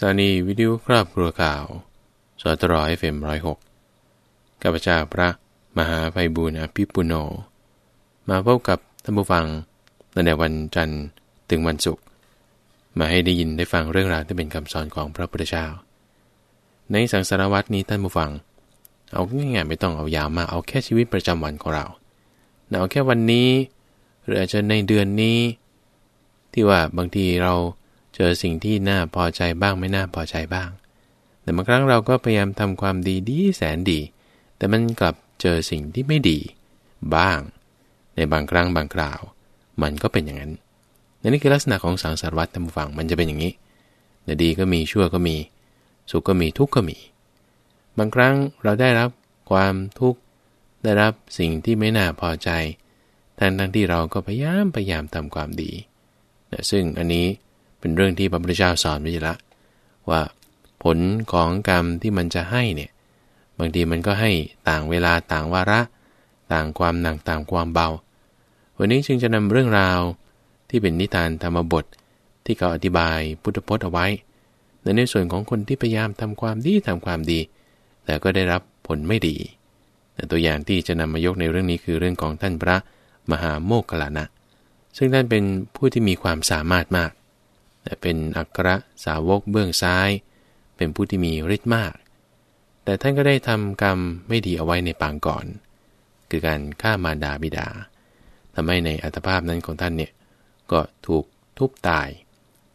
สถานีวิทยุครอบครัวข่าว สตรอยเฟมร้อยหกกับพเจ้าพระมหาไพบูลอภิปุโน มาพบกับท่านผู้ฟังตั้งแต่วันจันทร์ถึงวันศุกร์ มาให้ได้ยินได้ฟังเรื่องราวที่เป็นคำสอนของพระพุทธเจ้า ในสังสารวัตนี้ท่านผู้ฟัง เอาง่ายๆไม่ต้องเอายาวมาเอาแค่ชีวิตประจำวันของเรา เอาแค่วันนี้ หรืออาจจะในเดือนนี้ ที่ว่าบางทีเรา เจอสิ่งที่น่าพอใจบ้างไม่น่าพอใจบ้าง แต่บางครั้งเราก็พยายามทำความดีดีแสนดี แต่มันกลับเจอสิ่งที่ไม่ดี บ้าง ในบางครั้งบางคราว มันก็เป็นอย่างนั้นนี่คือลักษณะของสังสารวัตรธรรมฝังมันจะเป็นอย่างนี้แต่ดีก็มีชั่วก็มี สุขก็มีทุกข์ก็มี บางครั้งเราได้รับความทุกข์ได้รับสิ่งที่ไม่น่าพอใจทั้งทั้งที่เราก็พยายามพยายามทำความดีนะซึ่งอันนี้ เป็นเรื่องที่พระพุทธเจ้าสอนไว้ละ ว่าผลของกรรมที่มันจะให้เนี่ยบางทีมันก็ให้ต่างเวลาต่างวาระ ต่างความหนักต่างความเบา วันนี้จึงจะนำเรื่องราวที่เป็นนิทานธรรมบทที่เขาอธิบายพุทธพจน์เอาไว้ในส่วนของคนที่พยายามทำความดีทำความดี แต่ก็ได้รับผลไม่ดีแต่ตัวอย่างที่จะนำมายกในเรื่องนี้คือเรื่องของท่านพระมหาโมกขลานะ ซึ่งท่านเป็นผู้ที่มีความสามารถมาก แต่เป็นอัครสาวกเบื้องซ้าย เป็นผู้ที่มีฤทธิ์มาก แต่ท่านก็ได้ทำกรรมไม่ดีเอาไว้ในปางก่อน คือการฆ่ามารดาบิดาทำให้ในอัตภาพนั้นของท่านเนี่ยก็ถูกทุบตาย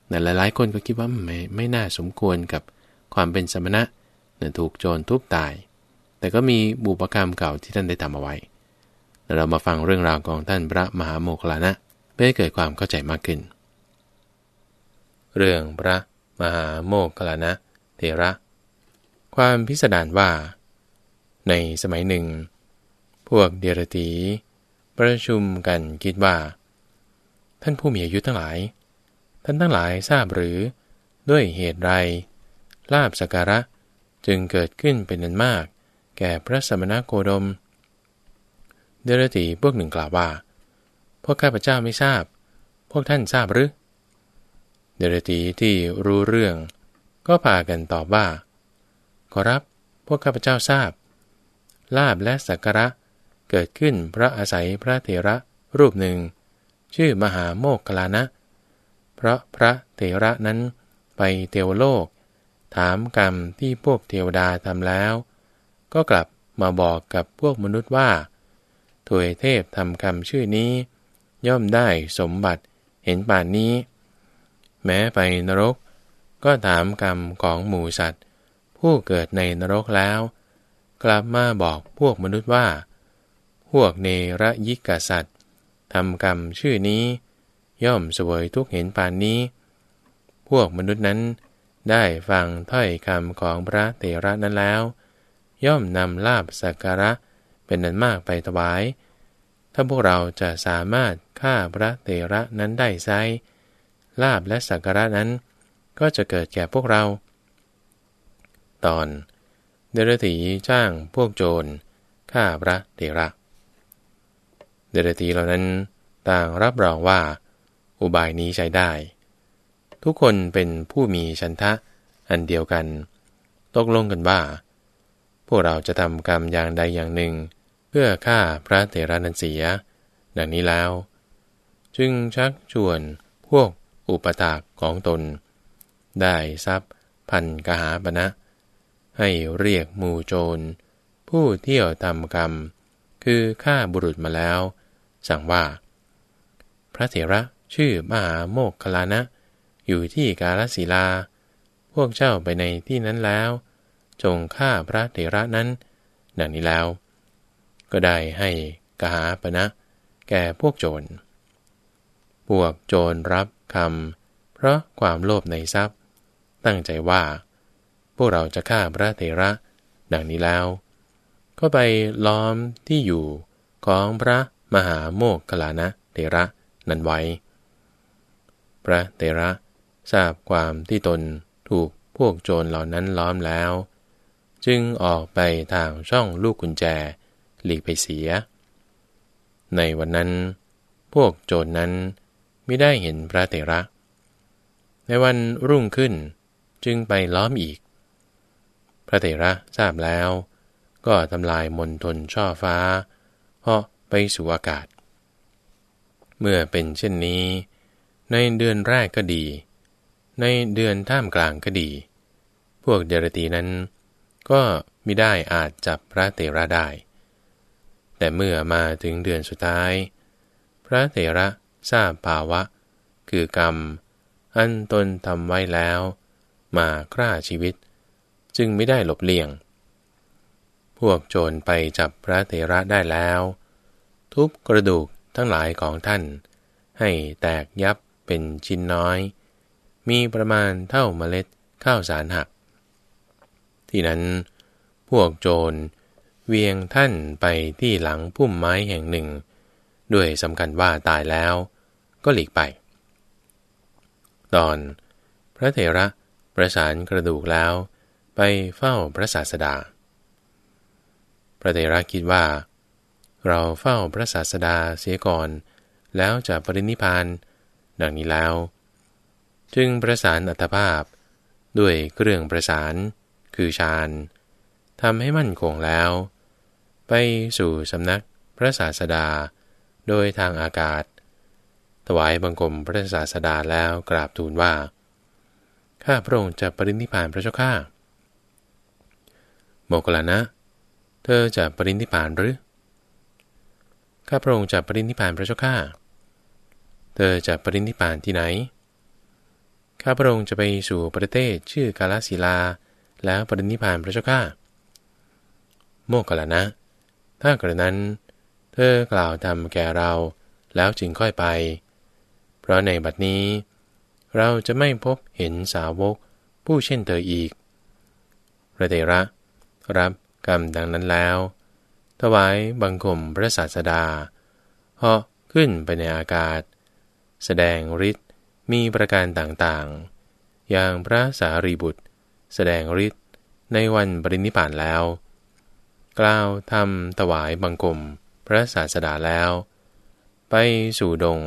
แต่หลายๆ คนก็คิดว่าไม่ไม่น่าสมควรกับความเป็นสมณะเนี่ยถูกโจรทุบตาย แต่ก็มีบุปกรรมเก่าที่ท่านได้ทำเอาไว้เรามาฟังเรื่องราวของท่านพระมหาโมคลานะเพื่อให้เกิดความเข้าใจมากขึ้น เรื่องพระมหาโมกขลานะเทระ ความพิสดารว่า ในสมัยหนึ่ง พวกเดรตีประชุมกันคิดว่า ท่านผู้มีอายุทั้งหลาย ท่านทั้งหลายทราบหรือด้วยเหตุไรลาบสการะจึงเกิดขึ้นเป็นนันมาก แก่พระสมณโคดม เดรตีพวกหนึ่งกล่าวว่า พวกข้าพเจ้าไม่ทราบ พวกท่านทราบหรือ ดรตีที่รู้เรื่อง ก็พากันตอบว่า ขอรับ พวกข้าพเจ้าทราบ ลาบและสักการะเกิดขึ้นพระอาศัยพระเถระรูปหนึ่ง ชื่อมหาโมกขลานะ เพราะพระเถระนั้นไปเทวโลก ถามกรรมที่พวกเทวดาทำแล้ว ก็กลับมาบอกกับพวกมนุษย์ว่าถวยเทพทำกรรมชื่อนี้ ย่อมได้สมบัติเห็นป่านนี้ แม้ไปนรก ก็ถามกรรมของหมูสัตว์ ผู้เกิดในนรกแล้ว กลับมาบอกพวกมนุษย์ว่า พวกเนรยิกสัตว์ทำกรรมชื่อนี้ ย่อมสวยทุกเห็นปานนี้ พวกมนุษย์นั้นได้ฟังถ้อยคำของพระเตระนั้นแล้ว ย่อมนำลาบสักการะเป็นนันมากไปถวาย ถ้าพวกเราจะสามารถฆ่าพระเตระนั้นได้ไซ ลาบและสักการะนั้น ก็จะเกิดแก่พวกเรา ตอน เดรธีจ้างพวกโจรฆ่าพระเถระ เดรธีเหล่านั้นต่างรับรองว่า อุบายนี้ใช้ได้ ทุกคนเป็นผู้มีชันทะอันเดียวกัน ตกลงกันว่า พวกเราจะทำกรรมอย่างใดอย่างหนึ่ง เพื่อฆ่าพระเถระนันเสีย ดังนี้แล้ว จึงชักชวนพวก อุปถากของตน ได้ทรัพย์พันกหาปณะให้เรียกมูโจร ผู้เที่ยวทำกรรม คือฆ่าบุรุษมาแล้ว สั่งว่า พระเถระชื่อมหาโมกขลานะ อยู่ที่กาลสีลา พวกเจ้าไปในที่นั้นแล้ว จงฆ่าพระเถระนั้น ดังนี้แล้ว ก็ได้ให้กหาปณะแก่พวกโจร วกโจรรับคำเพราะความโลภในทรัพย์ ตั้งใจว่า พวกเราจะฆ่าพระเถระ ดังนี้แล้ว ก็ไปล้อมที่อยู่ของพระมหาโมกขลานะเถระนั้นไว้ พระเถระทราบความที่ตนถูกพวกโจรเหล่านั้นล้อมแล้ว จึงออกไปทางช่องลูกกุญแจหลีกไปเสีย ในวันนั้น พวกโจรนั้น ไม่ได้เห็นพระเถระ ในวันรุ่งขึ้นจึงไปล้อมอีก พระเถระทราบแล้ว ก็ทำลายมนทนช่อฟ้าเหาะไปสู่อากาศ เมื่อเป็นเช่นนี้ ในเดือนแรกก็ดี ในเดือนท่ามกลางก็ดี พวกเดรตีนั้น ก็ไมิได้อาจจับพระเถระได้ แต่เมื่อมาถึงเดือนสุดท้าย พระเถระ ทราบภาวะ คือกรรม อันตนทำไว้แล้ว มาฆ่าชีวิต จึงไม่ได้หลบเลี่ยง พวกโจรไปจับพระเถระได้แล้ว ทุบกระดูกทั้งหลายของท่าน ให้แตกยับเป็นชิ้นน้อย มีประมาณเท่าเมล็ดข้าวสารหัก ที่นั้น พวกโจรเวียงท่านไปที่หลังพุ่มไม้แห่งหนึ่ง ด้วยสำคัญว่าตายแล้ว ก็หลีกไป ตอน พระเถระประสานกระดูกแล้วไปเฝ้าพระศาสดา พระเถระคิดว่า เราเฝ้าพระศาสดาเสียก่อน แล้วจะปรินิพานดังนี้แล้ว จึงประสานอัตภาพ ด้วยเครื่องประสานคือฌานทำให้มั่นคงแล้ว ไปสู่สำนักพระศาสดา โดยทางอากาศ ถวายบังคมพระศาสดาแล้วกราบทูลว่า ข้าพระองค์จะปรินิพานพระเจ้าข้าโมกลานะ เธอจะปรินิพานหรือ ข้าพระองค์จะปรินิพานพระเจ้าข้า เธอจะปรินิพานที่ไหน ข้าพระองค์จะไปสู่ประเทศชื่อกาลสิลา แล้วปรินิพานพระเจ้าข้า โมกขลานะ ถ้ากระนั้น เธอกล่าวทำแก่เราแล้วจึงค่อยไป เพราะในบัดนี้ เราจะไม่พบเห็นสาวกผู้เช่นเธออีก พระเถระ รับกรรมดังนั้นแล้ว ถวายบังคมพระศาสดาเหาะขึ้นไปในอากาศ แสดงฤทธิ์มีประการต่างๆ อย่างพระสารีบุตร แสดงฤทธิ์ในวันปรินิพานแล้ว กล่าวทำถวายบังคมพระศาสดาแล้ว ไปสู่ดง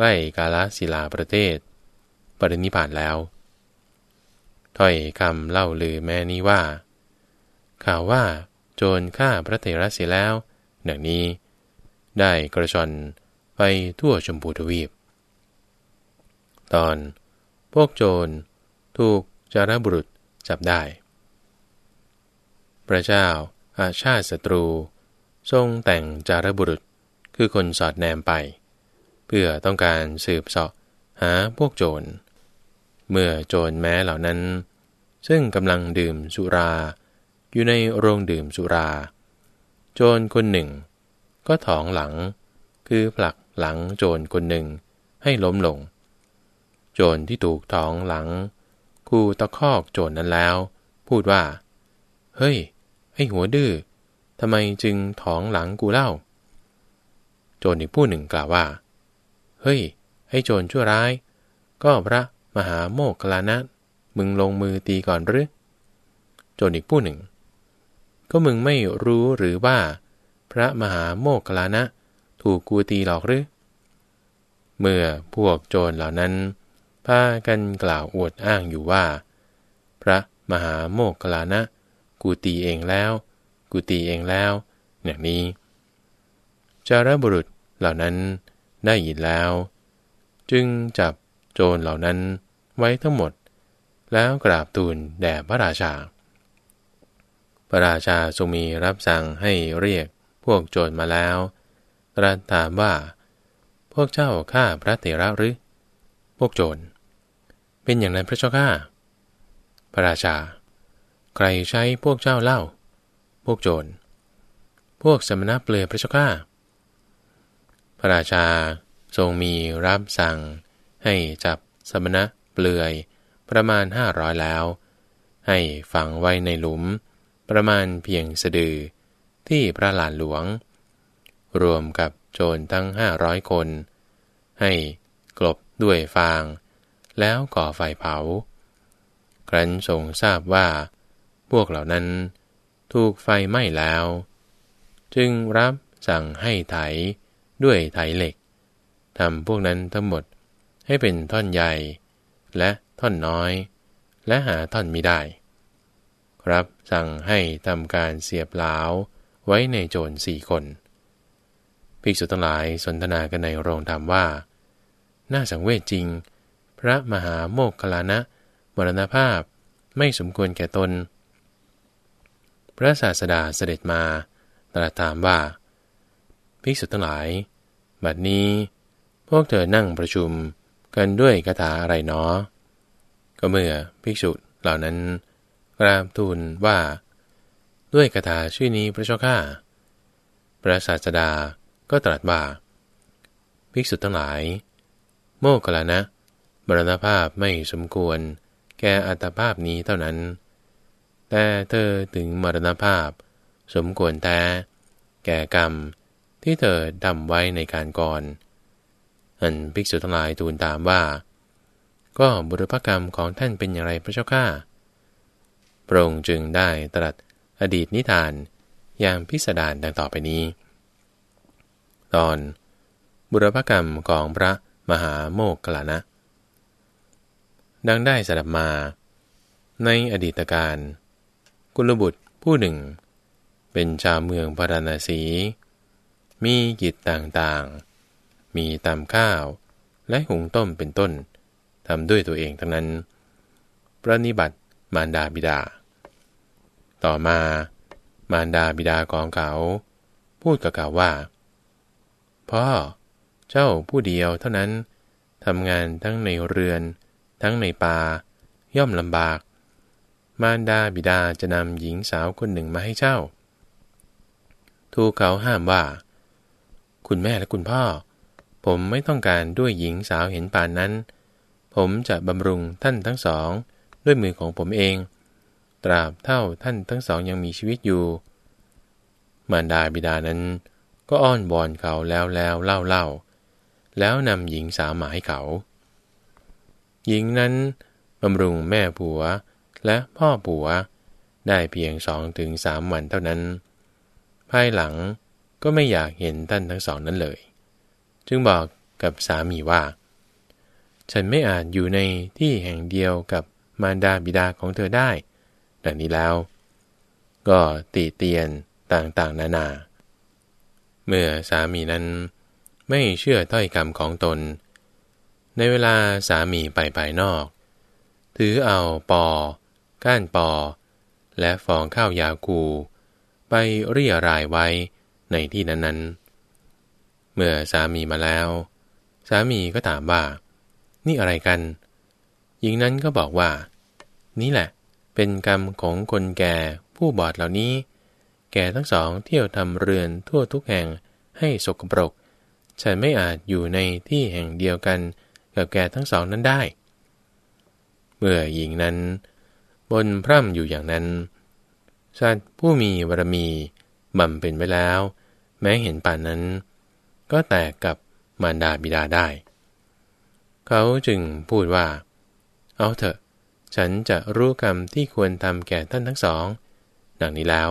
ใกล้กาลศิลาประเทศ ปรินิพานแล้ว ถ้อยคำเล่าลือแม่นี้ว่า ข่าวว่าโจรฆ่าพระเถระเสียแล้วดังนี้ ได้กระชอนไปทั่วชมพูทวีป ตอน พวกโจรถูกจารบุรุษจับได้ พระเจ้าอาชาติศัตรู ทรงแต่งจารบุรุษคือคนสอดแนมไป เพื่อต้องการสืบเสาะหาพวกโจร เมื่อโจรแม้เหล่านั้น ซึ่งกำลังดื่มสุรา อยู่ในโรงดื่มสุรา โจรคนหนึ่ง ก็ถองหลัง คือผลักหลังโจรคนหนึ่งให้ล้มลง โจรที่ถูกถองหลังกูตะคอกโจรนั้นแล้ว พูดว่า เฮ้ย ไอ้หัวดื้อทำไมจึงถองหลังกูเล่า โจรอีกผู้หนึ่งกล่าวว่า ฮ้ยไอ้โจรชั่วร้าย ก็พระมหาโมกขลานะ มึงลงมือตีก่อนหรือ โจรอีกผู้หนึ่ง ก็มึงไม่รู้หรือว่า พระมหาโมกขลานะ ถูกกูตีหลอกหรือ เมื่อพวกโจรเหล่านั้นพากันกล่าวอวดอ้างอยู่ว่า พระมหาโมกขลานะ กูตีเองแล้ว กูตีเองแล้ว อย่างนี้จารบุรุษเหล่านั้น ได้ยินแล้ว จึงจับโจรเหล่านั้นไว้ทั้งหมด แล้วกราบทูลแด่พระราชา พระราชาทรงมีรับสั่งให้เรียกพวกโจรมาแล้วตรัสถามว่า พวกเจ้าฆ่าพระเถระหรือ พวกโจร เป็นอย่างนั้นพระเจ้าข้าพระราชา ใครใช้พวกเจ้าเล่า พวกโจร พวกสมณะเปลือยพระเจ้าข้า พระราชาทรงมีรับสั่ง ให้จับสมณะเปลือยประมาณห้าร้อยแล้ว ให้ฝังไว้ในหลุม ประมาณเพียงสะดือที่พระลานหลวง รวมกับโจรทั้งห้าร้อยคน ให้กลบด้วยฟาง แล้วก่อไฟเผา ครั้นทรงทราบว่า พวกเหล่านั้นถูกไฟไหม้แล้ว จึงรับสั่งให้ไถ ด้วยไถเหล็กทำพวกนั้นทั้งหมดให้เป็นท่อนใหญ่ และท่อนน้อย และหาท่อนมิได้ ครับสั่งให้ทำการเสียบเหลาไว้ในโจรสี่คน ภิกษุทั้งหลายสนทนากันในโรงธรรมว่า น่าสังเวชจริง พระมหาโมกขลานะมรณภาพไม่สมควรแก่ตน พระศาสดาเสด็จมาตรัสถามว่า ภิกษุทั้งหลาย บัดนี้ พวกเธอนั่งประชุมกันด้วยคาถาอะไรเนาะก็เมื่อภิกษุเหล่านั้นกราบทูลว่า ด้วยคาถาชื่อนี้พระเจ้าข้าพระศาสดาก็ตรัสว่า ภิกษุทั้งหลาย โมกขลานะมรณภาพไม่สมควร แก่อัตภาพนี้เท่านั้น แต่เธอถึงมรณภาพ สมควรแต่แก่กรรม ที่เธอดำไว้ในการก่อน อันภิกษุทั้งหลายทูลตามว่า ก็บุรพกรรมของท่านเป็นอย่างไรพระเจ้าข้าพระองค์จึงได้ตรัสอดีตนิทานอย่างพิสดารดังต่อไปนี้ ตอน บุรพกรรมของพระมหาโมกขลานะ ดังได้สดับมา ในอดีตการ กุลบุตรผู้หนึ่ง เป็นชาวเมืองพาราณสี มีกิจต่างๆ มีตำข้าว และหุงต้มเป็นต้นทำด้วยตัวเองทั้งนั้น ประนิบัติมารดาบิดา ต่อมามารดาบิดาของเขา พูดกับเขาว่า พ่อ เจ้าผู้เดียวเท่านั้นทำงานทั้งในเรือน ทั้งในป่าย่อมลำบาก มารดาบิดาจะนำหญิงสาวคนหนึ่งมาให้เจ้า ทูกเขาห้ามว่า คุณแม่และคุณพ่อ ผมไม่ต้องการด้วยหญิงสาวเห็นป่านนั้น ผมจะบำรุงท่านทั้งสอง ด้วยมือของผมเอง ตราบเท่าท่านทั้งสองยังมีชีวิตอยู่ มารดาบิดานั้นก็อ้อนวอนเขาแล้วแล้วเล่าเล่าแล้วนำหญิงสาวมาให้เขา หญิงนั้นบำรุงแม่ผัวและพ่อผัวได้เพียงสองถึงสามวันเท่านั้น ภายหลัง ก็ไม่อยากเห็นท่านทั้งสองนั้นเลย จึงบอกกับสามีว่า ฉันไม่อาจอยู่ในที่แห่งเดียวกับมารดาบิดาของเธอได้ ดังนี้แล้ว ก็ตีเตียนต่างๆ นานา เมื่อสามีนั้นไม่เชื่อถ้อยคำของตน ในเวลาสามีไปภายนอก ถือเอาปอ ก้านปอ และฟองข้าวยาคูไปเรียรายไว้ ในที่นั้นๆ เมื่อสามีมาแล้ว สามีก็ถามว่า นี่อะไรกันหญิงนั้นก็บอกว่า นี่แหละ เป็นกรรมของคนแก่ผู้บอดเหล่านี้ แก่ทั้งสองเที่ยวทำเรือนทั่วทุกแห่งให้สกปรก ฉันไม่อาจอยู่ในที่แห่งเดียวกันกับแก่ทั้งสองนั้นได้ เมื่อหญิงนั้น บนพร่ำอยู่อย่างนั้นสัตว์ผู้มีบารมีบำเป็นไว้แล้ว แม้เห็นป่านนั้น ก็แตกกับมารดาบิดาได้ เขาจึงพูดว่า เอาเถอะ ฉันจะรู้กรรมที่ควรทำแก่ท่านทั้งสอง ดังนี้แล้ว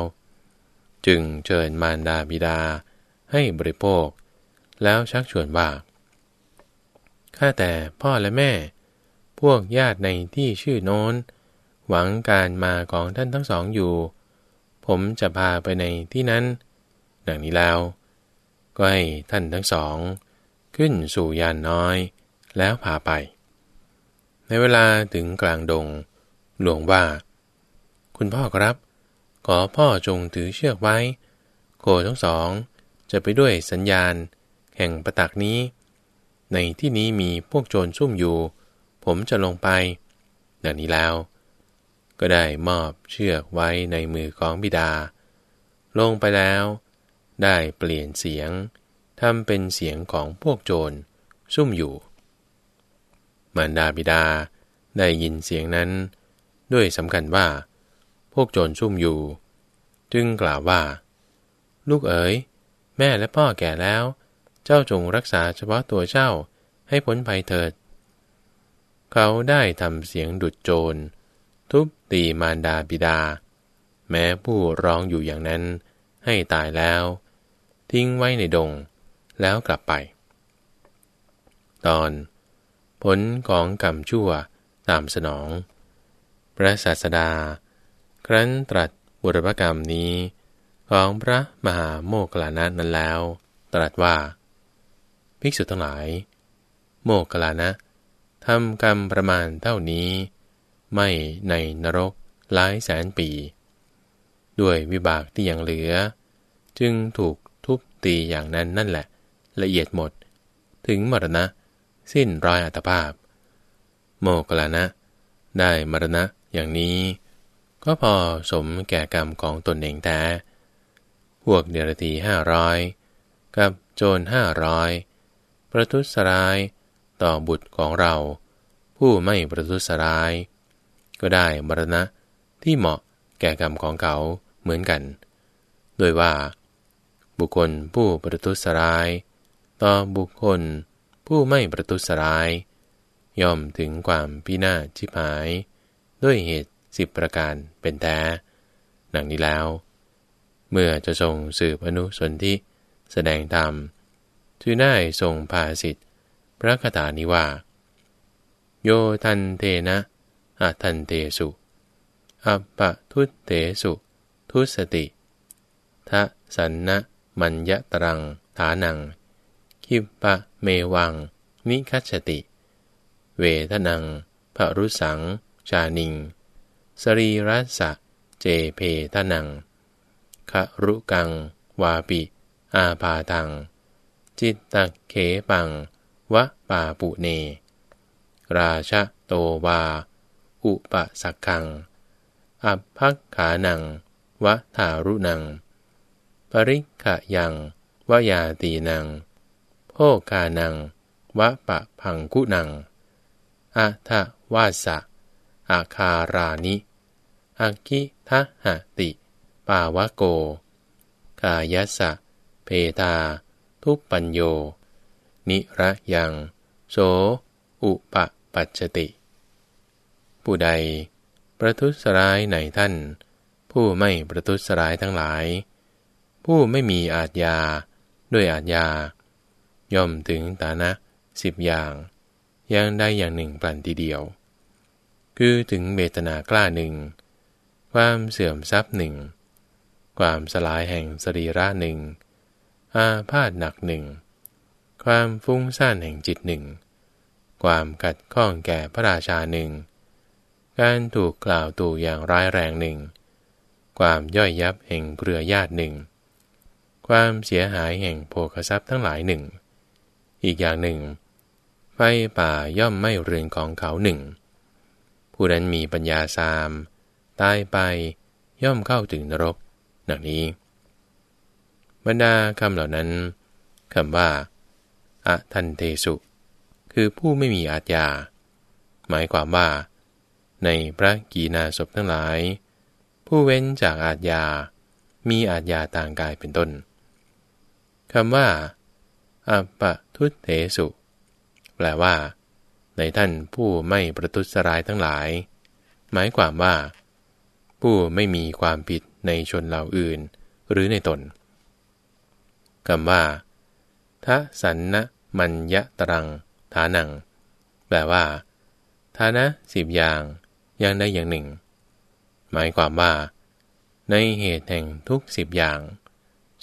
จึงเชิญมารดาบิดาให้บริโภค แล้วชักชวนว่าข้าแต่พ่อและแม่ พวกญาติในที่ชื่อโน้น หวังการมาของท่านทั้งสองอยู่ ผมจะพาไปในที่นั้น ดังนี้แล้ว ก็ให้ท่านทั้งสอง ขึ้นสู่ยานน้อยแล้วพาไป ในเวลาถึงกลางดง หลวงว่า คุณพ่อครับ ขอพ่อจงถือเชือกไว้ โคทั้งสองจะไปด้วยสัญญาณ แห่งประตักนี้ ในที่นี้มีพวกโจรซุ่มอยู่ ผมจะลงไปดังนี้แล้ว ก็ได้มอบเชือกไว้ในมือของบิดา ลงไปแล้ว ได้เปลี่ยนเสียงทำเป็นเสียงของพวกโจร ซุ่มอยู่ มารดาบิดาได้ยินเสียงนั้น ด้วยสำคัญว่า พวกโจรซุ่มอยู่ จึงกล่าวว่า ลูกเอ๋ย แม่และพ่อแก่แล้ว เจ้าจงรักษาเฉพาะตัวเจ้าให้พ้นภัยเถิด เขาได้ทำเสียงดุดโจร ทุบตีมารดาบิดา แม้ผู้ร้องอยู่อย่างนั้นให้ตายแล้ว ทิ้งไว้ในดง แล้วกลับไป ตอน ผลของกรรมชั่วตามสนอง พระศาสดา ครั้นตรัสบุรพกรรมนี้ ของพระมหาโมกขลานะนั้นแล้ว ตรัสว่า ภิกษุทั้งหลาย โมกขลานะทำกรรมประมาณเท่านี้ ไม่ในนรกหลายแสนปี ด้วยวิบากที่ยังเหลือ จึงถูก ตีอย่างนั้นนั่นแหละ ละเอียดหมด ถึงมรณะ สิ้นร้อยอัตภาพ โมกลานะ ได้มรณะอย่างนี้ ก็พอสมแก่กรรมของตนเองแต่พวกเดรธีห้าร้อยกับโจรห้าร้อยประทุษร้ายต่อบุตรของเรา ผู้ไม่ประทุษร้าย ก็ได้มรณะที่เหมาะแก่กรรมของเขาเหมือนกัน โดยว่า บุคคลผู้ประทุษร้าย ต่อบุคคลผู้ไม่ประทุษร้าย ย่อมถึงความพินาศชิบหาย ด้วยเหตุสิบประการเป็นแท้หนังนี้แล้ว เมื่อจะทรงสืบอนุสนธิแสดงธรรมจึงได้ทรงพาสิทธิพระคาถานี้ว่า โยทันเทนะอะทันเตสุอัปปะทุตเตสุ ทุสติทะสันนะ มัญญตรัง ฐานัง คิปะเมวัง นิคัชติ เวทนังภรุสัง ชานิง สรีรัสะ เจเพทนังครุกัง วาปิ อาปาตัง จิตตะเขปัง วะปาปุเน ราชะโตวา อุปสักขัง อัพพักขานัง วะทารุนัง ปริขะยังวะยาตีนังโภกานังวะปะพังกุนังอะทวาสะอาคารานิอากิทะหะติ ปาวะโก กายัสสะ เพตา ทุปปัญโย นิระยัง โส อุปปัจจติ ผู้ใด ประทุษร้ายในท่าน ผู้ไม่ประทุษร้ายทั้งหลาย ผู้ไม่มีอาทยา ด้วยอาทยา ย่อมถึงตานะสิบอย่างอย่างใดอย่างหนึ่งปลันทีเดียว คือถึงเบตนากล้าหนึ่ง ความเสื่อมทรัพย์หนึ่ง ความสลายแห่งสรีระหนึ่ง อาพาธหนักหนึ่ง ความฟุ้งซ่านแห่งจิตหนึ่ง ความขัดข้องแก่พระราชาหนึ่ง การถูกกล่าวตู่อย่างร้ายแรงหนึ่ง ความย่อยยับแห่งเครือญาติหนึ่ง ความเสียหายแห่งโภคทรัพย์ทั้งหลายหนึ่ง อีกอย่างหนึ่ง ไฟป่าย่อมไม่เรือนของเขาหนึ่ง ผู้นั้นมีปัญญาสามตายไปย่อมเข้าถึงนรก ดังนี้ บรรดาคำเหล่านั้นคำว่าอะทันเทสุ คือผู้ไม่มีอาจยา หมายความว่า ในพระกีนาศพทั้งหลาย ผู้เว้นจากอาทยามีอาทยาต่างกายเป็นต้น คำว่าอัปปทุตเถสุ แปลว่า ในท่านผู้ไม่ประทุษร้ายทั้งหลาย หมายความว่า ผู้ไม่มีความผิดในชนเหล่าอื่น หรือในตนคำว่าทะสันนะมัญญะตรัง ฐานัง แปลว่าฐานะสิบอย่าง อย่างใดอย่างหนึ่ง หมายความว่า ในเหตุแห่งทุกสิบอย่าง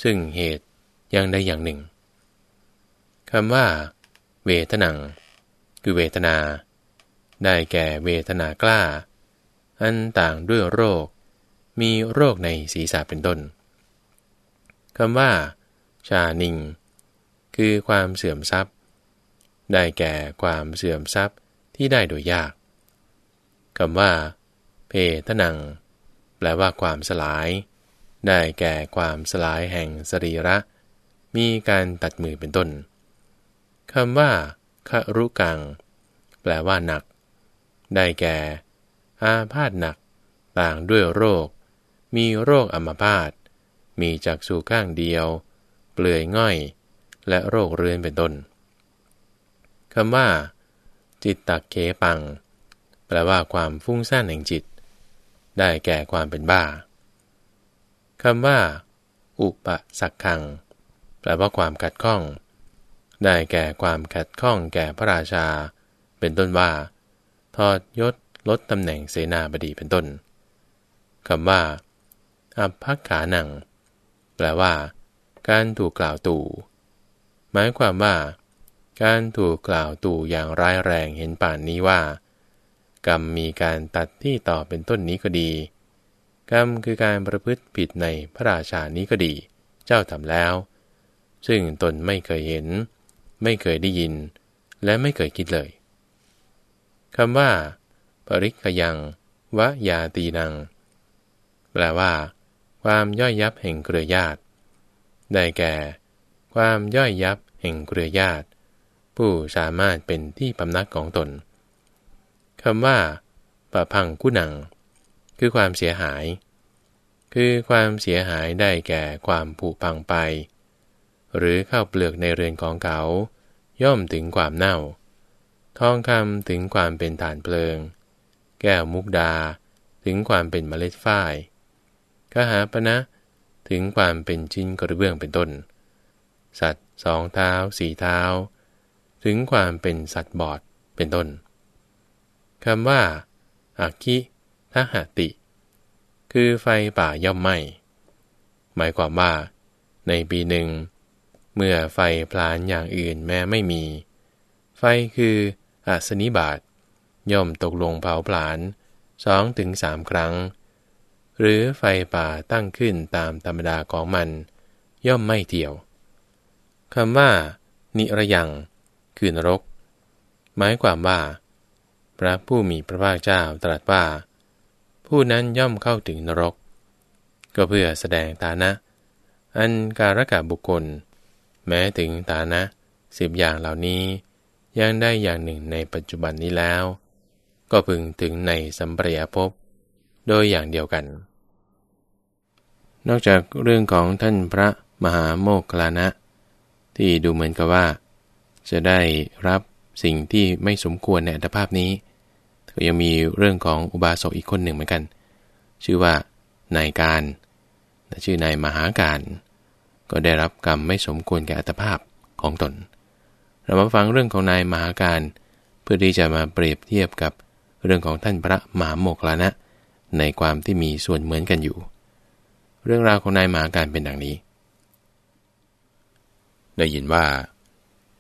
ซึ่งเหตุ อย่างใดอย่างหนึ่งคำว่า เวทนัง คือเวทนา ได้แก่เวทนากล้า อันต่างด้วยโรค มีโรคในศีรษะเป็นต้นคำว่า ชานิง คือความเสื่อมทรัพย์ ได้แก่ความเสื่อมทรัพย์ที่ได้โดยยากคำว่า เพทนัง แปลว่าความสลาย ได้แก่ความสลายแห่งสรีระ มีการตัดมือเป็นต้นคำว่าครุกัง แปลว่าหนัก ได้แก่ อาพาธหนัก ต่างด้วยโรค มีโรคอัมพาตมีจักสู่ข้างเดียว เปลือยง่อย และโรคเรื้อนเป็นต้นคำว่า จิตตักเขปัง แปลว่าความฟุ้งซ่านแห่งจิต ได้แก่ความเป็นบ้าคำว่า อุปสักขัง แปลว่าความขัดข้อง ได้แก่ความขัดข้องแก่พระราชา เป็นต้นว่า ทอดยศลดตำแหน่งเสนาบดีเป็นต้นคำว่าอัพักขาหนัง แปลว่า การถูกกล่าวตู่ หมายความว่า การถูกกล่าวตู่อย่างร้ายแรงเห็นป่านนี้ว่า กรรมมีการตัดที่ต่อเป็นต้นนี้ก็ดี กรรมคือการประพฤติผิดในพระราชานี้ก็ดี เจ้าทำแล้ว ซึ่งตนไม่เคยเห็น ไม่เคยได้ยิน และไม่เคยคิดเลยคำว่า ปริกยังวะยาตีนัง แปลว่า ความย่อยยับแห่งเครือญาติ ได้แก่ ความย่อยยับแห่งเครือญาติ ผู้สามารถเป็นที่พำนักของตนคำว่าปะพังกุนัง คือความเสียหาย คือความเสียหายได้แก่ความผุพังไป หรือเข้าเปลือกในเรือนของเขา ย่อมถึงความเน่า ทองคำถึงความเป็นฐานเพลิง แก้วมุกดาถึงความเป็นเมล็ดฝ้ายกหาปณะถึงความเป็นชิ้นกระเบื้องเป็นต้น สัตว์สองเท้าสี่เท้า ถึงความเป็นสัตว์บอดเป็นต้นคำว่าอาคิทหติ คือไฟป่าย่อมไหม้หมายความว่า ในปีหนึ่ง เมื่อไฟพลานอย่างอื่นแม้ไม่มี ไฟคืออาสนิบาตย่อมตกลงเผาผลาญสองถึงสามครั้ง หรือไฟป่าตั้งขึ้นตามธรรมดาของมัน ย่อมไม่เที่ยวคำว่า นิรยัง คือนรก หมายความว่า พระผู้มีพระภาคเจ้าตรัสว่า ผู้นั้นย่อมเข้าถึงนรก ก็เพื่อแสดงตานะ อันการกะบุคคล แม้ถึงตานะสิบอย่างเหล่านี้ยังได้อย่างหนึ่งในปัจจุบันนี้แล้ว ก็พึงถึงในสัมปรายภพโดยอย่างเดียวกัน นอกจากเรื่องของท่านพระมหาโมกขลานะ ที่ดูเหมือนกับว่า จะได้รับสิ่งที่ไม่สมควรในอัตภาพนี้ ก็ยังมีเรื่องของอุบาสกอีกคนหนึ่งเหมือนกัน ชื่อว่านายการ ชื่อนายมหาการ ก็ได้รับกรรมไม่สมควรแก่อัตภาพของตน เรามาฟังเรื่องของนายมหาการ เพื่อที่จะมาเปรียบเทียบกับเรื่องของท่านพระมหาโมกลานะ ในความที่มีส่วนเหมือนกันอยู่ เรื่องราวของนายมหาการเป็นดังนี้ ได้ยินว่า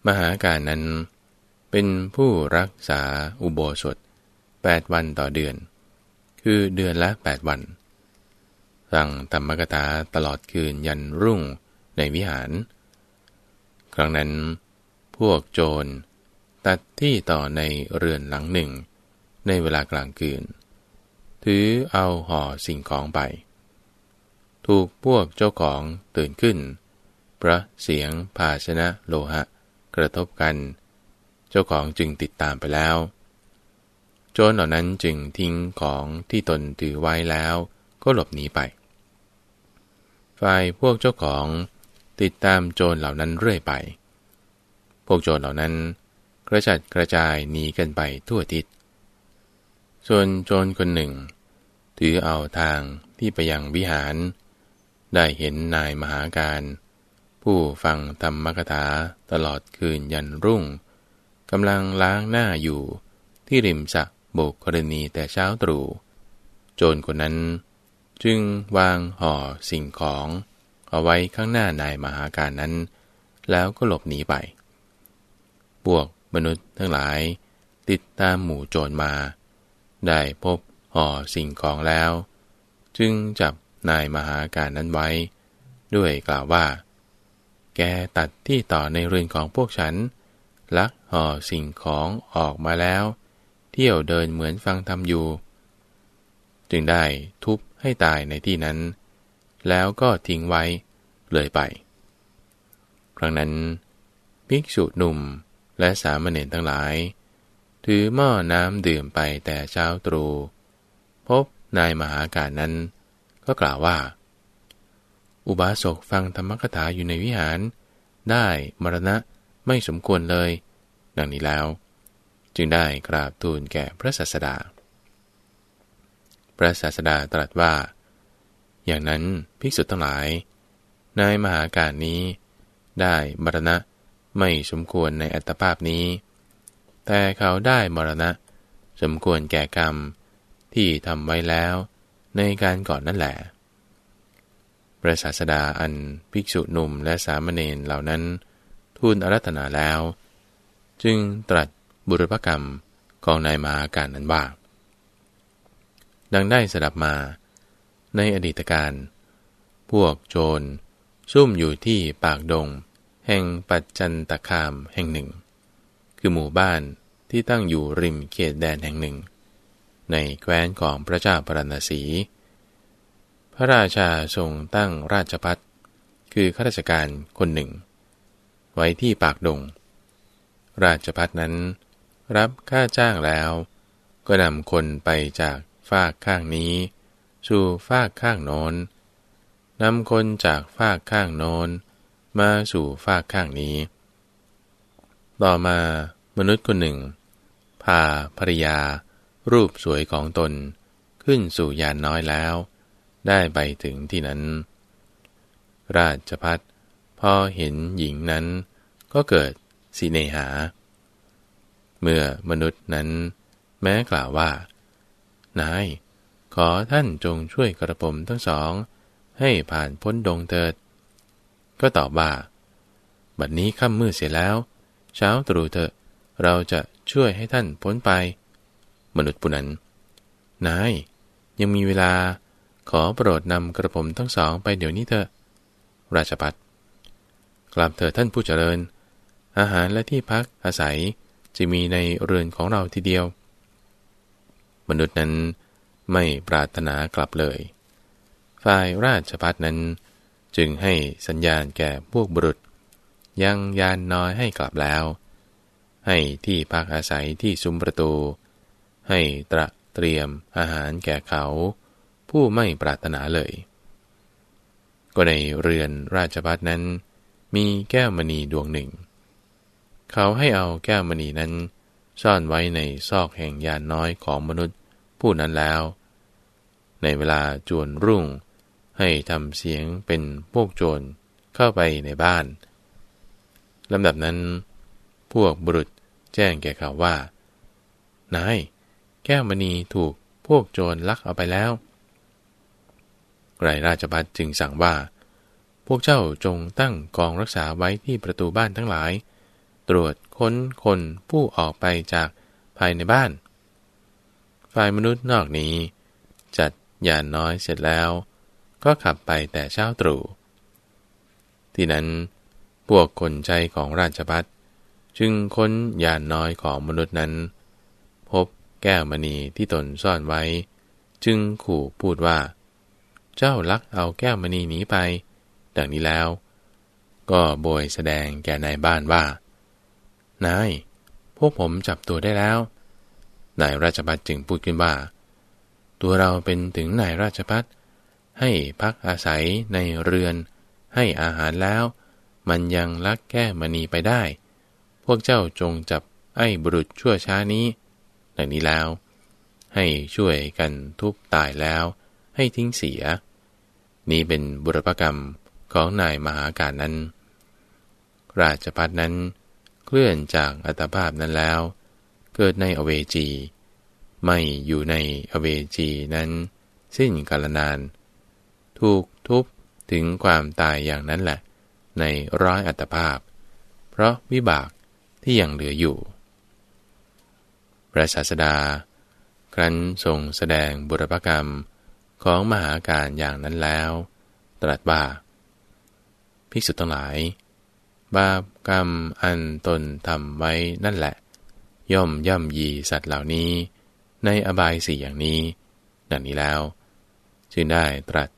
มหาการนั้น เป็นผู้รักษาอุโบสถ 8 วันต่อเดือน คือเดือนละ 8 วันสั่งธรรมกถาตลอดคืนยันรุ่ง ในวิหาร ครั้งนั้น พวกโจร ตัดที่ต่อในเรือนหลังหนึ่ง ในเวลากลางคืน ถือเอาห่อสิ่งของไป ถูกพวกเจ้าของตื่นขึ้น พระเสียงภาชนะโลหะกระทบกัน เจ้าของจึงติดตามไปแล้ว โจรเหล่านั้นจึงทิ้งของที่ตนถือไว้แล้วก็หลบหนีไป ฝ่ายพวกเจ้าของ ติดตามโจรเหล่านั้นเรื่อยไป พวกโจรเหล่านั้นกระจัดกระจายหนีกันไปทั่วทิศ ส่วนโจรคนหนึ่ง ถือเอาทางที่ไปยังวิหาร ได้เห็นนายมหาการ ผู้ฟังธรรมกถาตลอดคืนยันรุ่งกำลังล้างหน้าอยู่ที่ริมสระโบกกรณีแต่เช้าตรู่โจรคนนั้นจึงวางห่อสิ่งของ เอาไว้ข้างหน้านายมหาการนั้น แล้วก็หลบหนีไปพวกมนุษย์ทั้งหลาย ติดตามหมู่โจรมา ได้พบห่อสิ่งของแล้ว จึงจับนายมหาการนั้นไว้ ด้วยกล่าวว่า แกตัดที่ต่อในเรือนของพวกฉัน ลักห่อสิ่งของออกมาแล้ว เที่ยวเดินเหมือนฟังทำอยู่ จึงได้ทุบให้ตายในที่นั้น แล้วก็ทิ้งไว้เลยไป ครั้งนั้น ภิกษุหนุ่มและสามเณรทั้งหลาย ถือหม้อน้ำดื่มไปแต่เช้าตรู่พบนายมหาการนั้น ก็กล่าวว่า อุบาสกฟังธรรมกถาอยู่ในวิหาร ได้มรณะไม่สมควรเลย ดังนี้แล้ว จึงได้กราบทูลแก่พระศาสดา พระศาสดาตรัสว่า อย่างนั้นภิกษุทั้งหลาย นายมหาการนี้ ได้มรณะไม่สมควรในอัตภาพนี้ แต่เขาได้มรณะ สมควรแก่กรรม ที่ทำไว้แล้วในการก่อนนั่นแหละ พระศาสดาอันภิกษุหนุ่มและสามเณรเหล่านั้น ทูลอารัธนาแล้ว จึงตรัสบุรพกรรมของนายมาการนั้นว่าดังได้สดับมา ในอดีตการ พวกโจร ซุ่มอยู่ที่ปากดง แห่งปัจจันตคามแห่งหนึ่ง คือหมู่บ้านที่ตั้งอยู่ริมเขตแดนแห่งหนึ่ง ในแคว้นของพระเจ้าปรณสี พระราชาทรงตั้งราชพัฒคือข้าราชการคนหนึ่ง ไว้ที่ปากดง ราชพัฒนั้น รับค่าจ้างแล้ว ก็นำคนไปจากฝากข้างนี้ สู่ฝากข้างโน้นนำคนจากฝากข้างโน้นมาสู่ฝากข้างนี้ ต่อมามนุษย์คนหนึ่งพาภริยา รูปสวยของตนขึ้นสู่ยานน้อยแล้ว ได้ไปถึงที่นั้น ราชพัฒพอเห็นหญิงนั้นก็เกิดสิเนหา เมื่อมนุษย์นั้น แม้กล่าวว่า นาย ขอท่านจงช่วยกระผมทั้งสอง ให้ผ่านพ้นดงเถิด ก็ตอบว่า บัดนี้ค่ำมืดเสียแล้ว เช้าตรู่เถอะ เราจะช่วยให้ท่านพ้นไป มนุษย์ผู้นั้น นาย ยังมีเวลา ขอโปรดนำกระผมทั้งสองไปเดี๋ยวนี้เถอะ ราชปัตกลับเถิดท่านผู้เจริญ อาหารและที่พักอาศัยจะมีในเรือนของเราทีเดียว มนุษย์นั้น ไม่ปรารถนากลับเลย ฝ่ายราชพัฒนั้น จึงให้สัญญาณแก่พวกบุรุษ ยังยานน้อยให้กลับแล้ว ให้ที่พักอาศัยที่ซุ้มประตู ให้ตระเตรียมอาหารแก่เขา ผู้ไม่ปรารถนาเลย ก็ในเรือนราชพัฒนั้น มีแก้วมณีดวงหนึ่ง เขาให้เอาแก้วมณีนั้นซ่อนไว้ในซอกแห่งยานน้อยของมนุษย์ ผู้นั้นแล้ว ในเวลาจวนรุ่ง ให้ทำเสียงเป็นพวกโจรเข้าไปในบ้านลำดับนั้น พวกบุรุษแจ้งแก่เขาว่า นาย แก้วมณีถูกพวกโจรลักเอาไปแล้วไรราชบัตจึงสั่งว่า พวกเจ้าจงตั้งกองรักษาไว้ที่ประตูบ้านทั้งหลาย ตรวจค้นคนผู้ออกไปจากภายในบ้าน ฝ่ายมนุษย์นอกนี้ จัดยานน้อยเสร็จแล้ว ก็ขับไปแต่เช้าตรู่ที่นั้น พวกคนใจของราชบัตจึงค้นยานน้อยของมนุษย์นั้น พบแก้วมณีที่ตนซ่อนไว้ จึงขู่พูดว่า เจ้าลักเอาแก้วมณีหนีไป ดังนี้แล้ว ก็โบยแสดงแก่นายบ้านว่า นาย พวกผมจับตัวได้แล้ว นายราชบัตจึงพูดขึ้นว่า ตัวเราเป็นถึงนายราชบัตให้พักอาศัยในเรือน ให้อาหารแล้ว มันยังลักแก้มณีไปได้ พวกเจ้าจงจับไอ้บุรุษชั่วช้านี้ดังนี้แล้ว ให้ช่วยกันทุบตายแล้ว ให้ทิ้งเสีย นี้เป็นบุรพกรรมของนายมหาการนั้น ราชพัฒนั้น เคลื่อนจากอัตภาพนั้นแล้ว เกิดในอเวจี ไม่อยู่ในอเวจีนั้น สิ้นกาลนาน ถูกทุบถึงความตายอย่างนั้นแหละ ในร้อยอัตภาพ เพราะวิบากที่ยังเหลืออยู่ พระศาสดา ครั้นทรงแสดงบุรพกรรมของมหาการอย่างนั้นแล้ว ตรัสว่าภิกษุทั้งหลาย บาปกรรมอันตนทำไว้นั่นแหละ ย่อมย่ำยีสัตว์เหล่านี้ ในอบายสี่อย่างนี้ ดังนี้แล้ว จึงได้ตรัส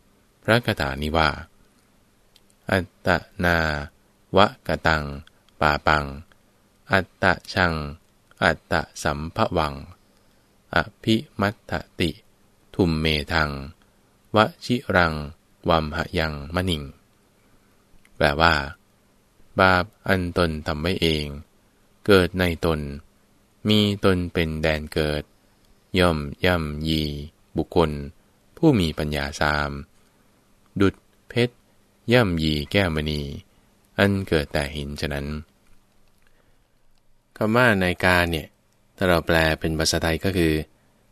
พระคาถานี้ว่า อัตตนาวะกะตัง ปาปัง อัตตะชัง อัตตะสัมภวัง อภิมัตติ ทุมเมทัง วชิรัง วัมหยังมะนิง แปลว่า บาปอันตนทำไว้เอง เกิดในตน มีตนเป็นแดนเกิด ย่อมย่ำยี บุคคล ผู้มีปัญญาสาม ดุดเพชร ย่ำยีแก้วมณี อันเกิดแต่หินฉะนั้นคำว่าในการเนี่ยถ้าเราแปลเป็นภาษาไทยก็คือ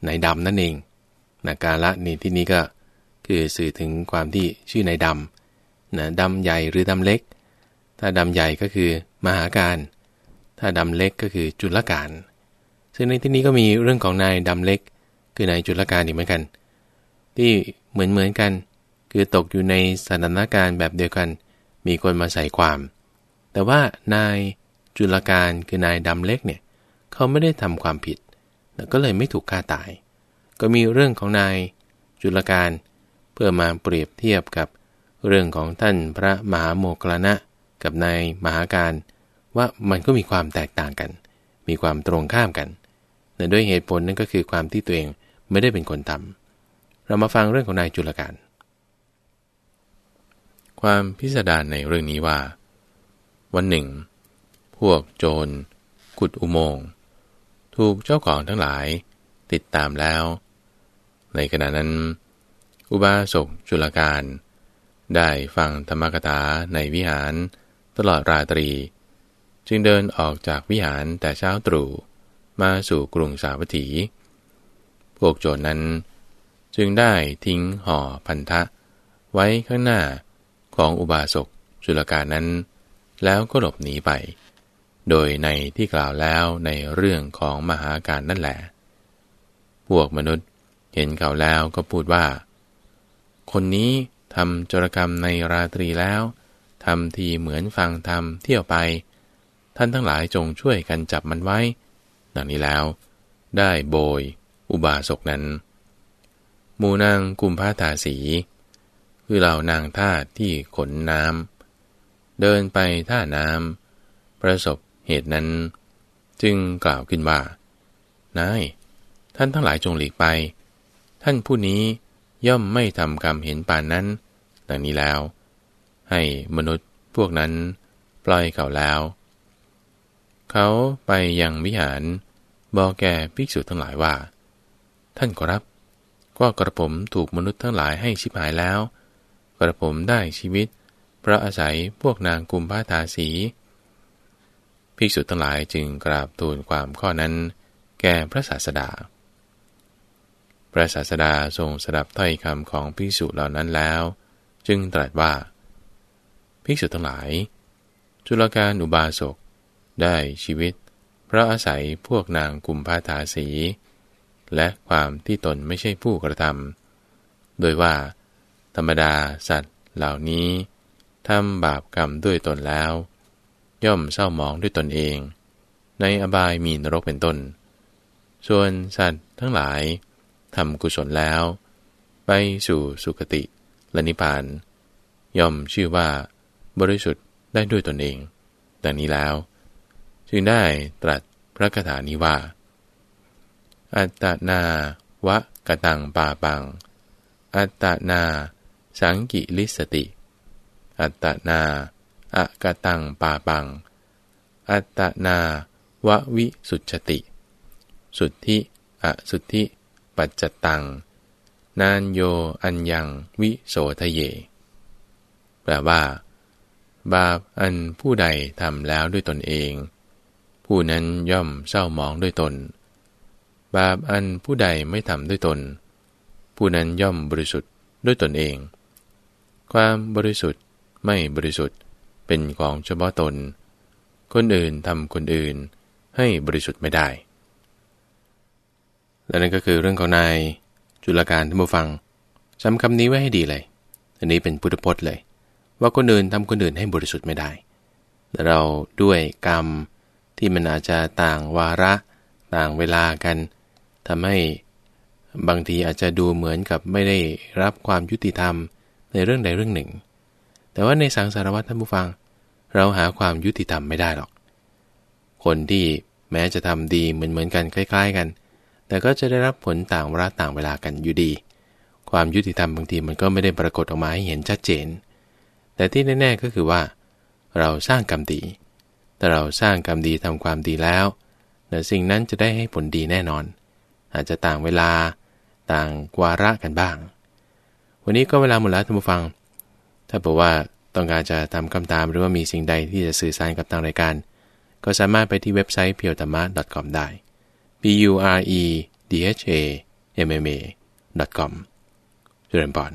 ในดำนั่นเองนะกาละนี่ที่นี้ก็คือสื่อถึงความที่ชื่อในดำนะดำใหญ่หรือดำเล็ก ถ้าดำใหญ่ก็คือมหาการ ถ้าดำเล็กก็คือจุลการ ซึ่งในที่นี้ก็มีเรื่องของนายดำเล็ก คือนายจุลการอีกเหมือนกัน ที่เหมือนเหมือนกัน คือตกอยู่ในสถานการณ์แบบเดียวกัน มีคนมาใส่ความ แต่ว่านายจุลการคือนายดำเล็กเนี่ยเขาไม่ได้ทำความผิดก็เลยไม่ถูกฆ่าตาย ก็มีเรื่องของนายจุลการเพื่อมาเปรียบเทียบกับเรื่องของท่านพระมหาโมกลณะกับนายมหาการ ว่ามันก็มีความแตกต่างกัน มีความตรงข้ามกัน แต่ด้วยเหตุผลนั่นก็คือความที่ตัวเองไม่ได้เป็นคนทำเรามาฟังเรื่องของนายจุลการความพิสดารในเรื่องนี้ว่า วันหนึ่ง พวกโจรขุดอุโมงค์ถูกเจ้าของทั้งหลายติดตามแล้ว ในขณะนั้น อุบาสกจุลการ ได้ฟังธรรมกถาในวิหารตลอดราตรี จึงเดินออกจากวิหารแต่เช้าตรู่ มาสู่กรุงสาวัตถี พวกโจรนั้น จึงได้ทิ้งห่อพันธะ ไว้ข้างหน้าของอุบาสกจุลกานั้น แล้วก็หลบหนีไป โดยในที่กล่าวแล้วในเรื่องของมหาการนั่นแหละ พวกมนุษย์เห็นเขาแล้วก็พูดว่า คนนี้ทำจรกรรมในราตรีแล้วทำทีเหมือนฟังธรรมเที่ยวไป ท่านทั้งหลายจงช่วยกันจับมันไว้ ดังนี้แล้ว ได้โบย อุบาสกนั้นมูนางกุมภาตาสี คือเหล่านางท่าที่ขนน้ำเดินไปท่าน้ำประสบเหตุนั้น จึงกล่าวขึ้นว่า นาย ท่านทั้งหลายจงหลีกไป ท่านผู้นี้ย่อมไม่ทำกรรมเห็นปานนั้น ดังนี้แล้ว ให้มนุษย์พวกนั้นปล่อยเขาแล้ว เขาไปยังวิหารบอกแก่ภิกษุทั้งหลายว่า ท่านขอรับ ก็กระผมถูกมนุษย์ทั้งหลายให้ชิบหายแล้ว กระผมได้ชีวิต เพราะอาศัยพวกนางกุมภาตาสี ภิกษุทั้งหลายจึงกราบทูลความข้อนั้น แก่พระศาสดา พระศาสดาทรงสดับถ้อยคำของภิกษุเหล่านั้นแล้ว จึงตรัสว่า ภิกษุทั้งหลาย จุลการอุบาสก ได้ชีวิต เพราะอาศัยพวกนางกุมภาทาสี และความที่ตนไม่ใช่ผู้กระทำโดยว่า ธรรมดาสัตว์เหล่านี้ทำบาปกรรมด้วยตนแล้ว ย่อมเศร้าหมองด้วยตนเอง ในอบายมีนรกเป็นต้น ส่วนสัตว์ทั้งหลายทำกุศลแล้ว ไปสู่สุคติและนิพพาน ย่อมชื่อว่า บริสุทธิ์ได้ด้วยตนเอง ดังนี้แล้ว จึงได้ตรัสพระคาถานี้ว่า อัตตนาวะกะตังปาปัง อัตตนา สังกิลิสสติ อัตตนาอะกะตังปาปัง อัตตนาวะวิสุชฌติ สุทธิอะสุทธิ ปัจจัตตัง นาญโญ อัญญังวิโสธะเย แปลว่า บาปอันผู้ใดทำแล้วด้วยตนเอง ผู้นั้นย่อมเศร้าหมองด้วยตน บาปอันผู้ใดไม่ทำด้วยตน ผู้นั้นย่อมบริสุทธิ์ด้วยตนเอง ความบริสุทธิ์ไม่บริสุทธิ์เป็นของเฉพาะตน คนอื่นทำคนอื่นให้บริสุทธิ์ไม่ได้ และนั่นก็คือเรื่องของนายจุลการท่านผู้ฟังจำคำนี้ไว้ให้ดีเลย อันนี้เป็นพุทธพจน์เลย ว่าคนอื่นทำคนอื่นให้บริสุทธิ์ไม่ได้ แต่เราด้วยกรรม ที่มันอาจจะต่างวาระต่างเวลากันทำให้บางทีอาจจะดูเหมือนกับไม่ได้รับความยุติธรรมในเรื่องใดเรื่องหนึ่ง แต่ว่าในสังสารวัตท่านผู้ฟัง เราหาความยุติธรรมไม่ได้หรอก คนที่แม้จะทำดีเหมือนเหมือนกันคล้าย ๆ กัน แต่ก็จะได้รับผลต่างเวลาต่างเวลากันอยู่ดี ความยุติธรรมบางทีมันก็ไม่ได้ปรากฏออกมาให้เห็นชัดเจน แต่ที่แน่ๆก็คือว่า เราสร้างกรรมดี แต่เราสร้างกรรมดีทำความดีแล้วแต่สิ่งนั้นจะได้ให้ผลดีแน่นอน อาจจะต่างเวลาต่างวาระกันบ้าง วันนี้ก็เวลาหมดแล้วท่านผู้ฟัง ถ้าบอกว่าต้องการจะทำคำตามหรือว่ามีสิ่งใดที่จะสื่อสารกับทางรายการ ก็สามารถไปที่เว็บไซต์ p พียวธรรมะ .com ได้ p p u r e d h a m m a com เจริญพร